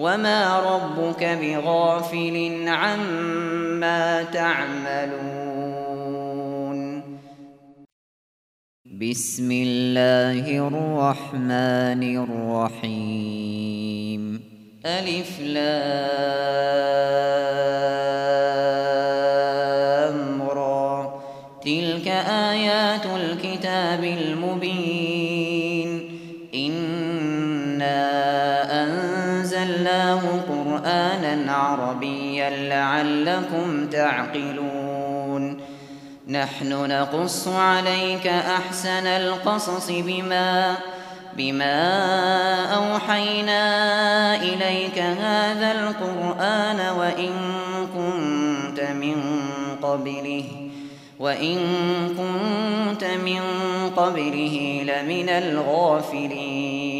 وما ربك بغافل عما تعملون. بسم الله الرحمن الرحيم. ألف لام عربيا لعلكم تعقلون. نحن نقص عليك أحسن القصص بما بما أوحينا إليك هذا القرآن وإن كنت من قبله وإن كنت من قبله لمن الغافلين.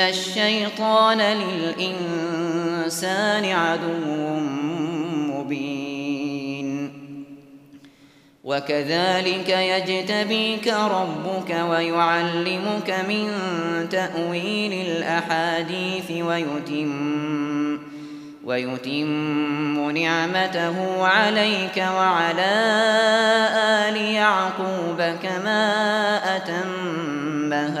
ان الشيطان للإنسان عدو مبين. وكذلك يجتبيك ربك ويعلمك من تأويل الأحاديث ويتم ويتم نعمته عليك وعلى آل يعقوب كما أتمها.